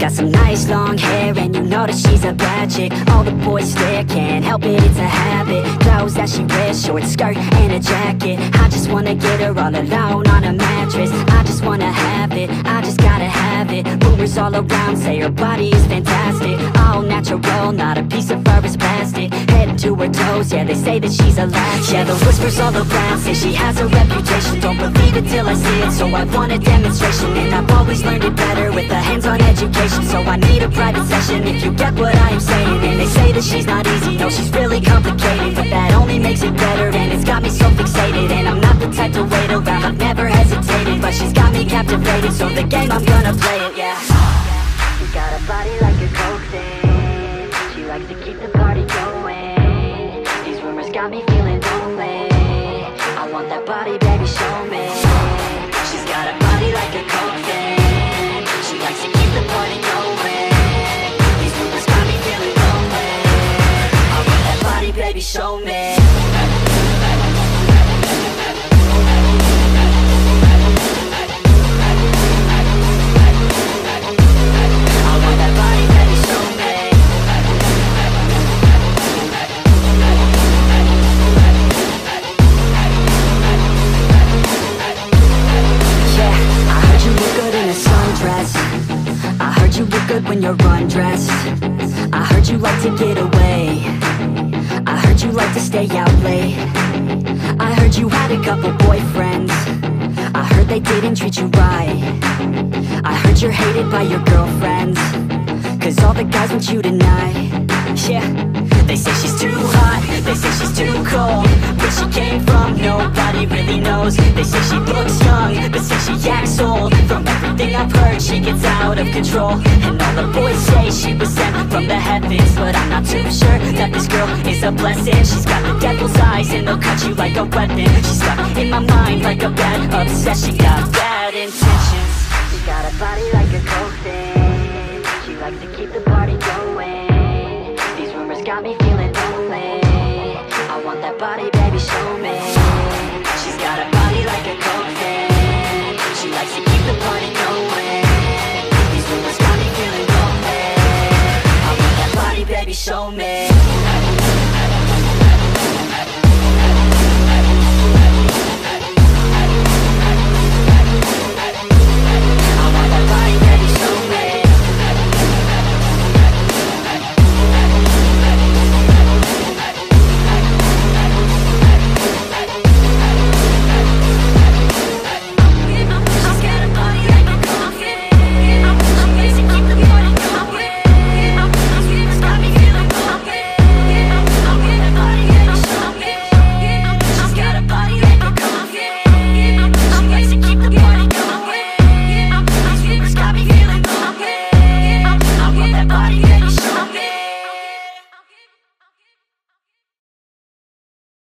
some nice long hair and you know that she's a bad chick. All the boys stare, can't help it, it's a habit. Clothes that she wears, short skirt and a jacket. I just wanna get her all alone on a mattress. I just wanna have it, I just gotta have it. Rumors all around say her body is fantastic. All natural, not a piece of fur is plastic. Head to her toes, yeah they say that she's a latch. Yeah the whispers all around say she has a reputation. Don't believe it till I see it, so I want a demonstration. And I've always learned it better with a education So I need a private session if you get what I am saying. And they say that she's not easy, no she's really complicated. But that only makes it better and it's got me so fixated. And I'm not the type to wait around, I've never hesitated. But she's got me captivated, so the game I'm gonna play it, yeah. She's got a body like a coke thing She likes to keep the party going. These rumors got me feeling lonely. I want that body, good when you're undressed. I heard you like to get away. I heard you like to stay out late. I heard you had a couple boyfriends. I heard they didn't treat you right. I heard you're hated by your girlfriends. Cause all the guys want you tonight. Yeah, they say she's too hot. They say she's too cold. Where she came from, nobody really knows. They say she looks young, but say she acts old. From everything I've heard, she gets out of control. And all the boys say she was sent from the heavens. But I'm not too sure that this girl is a blessing. She's got the devil's eyes and they'll cut you like a weapon. She's stuck in my mind like a bad obsession. She Got bad intentions. She's got a body like a thing She likes to keep the party going. These rumors got me feeling lonely. I want that body, baby, show me show me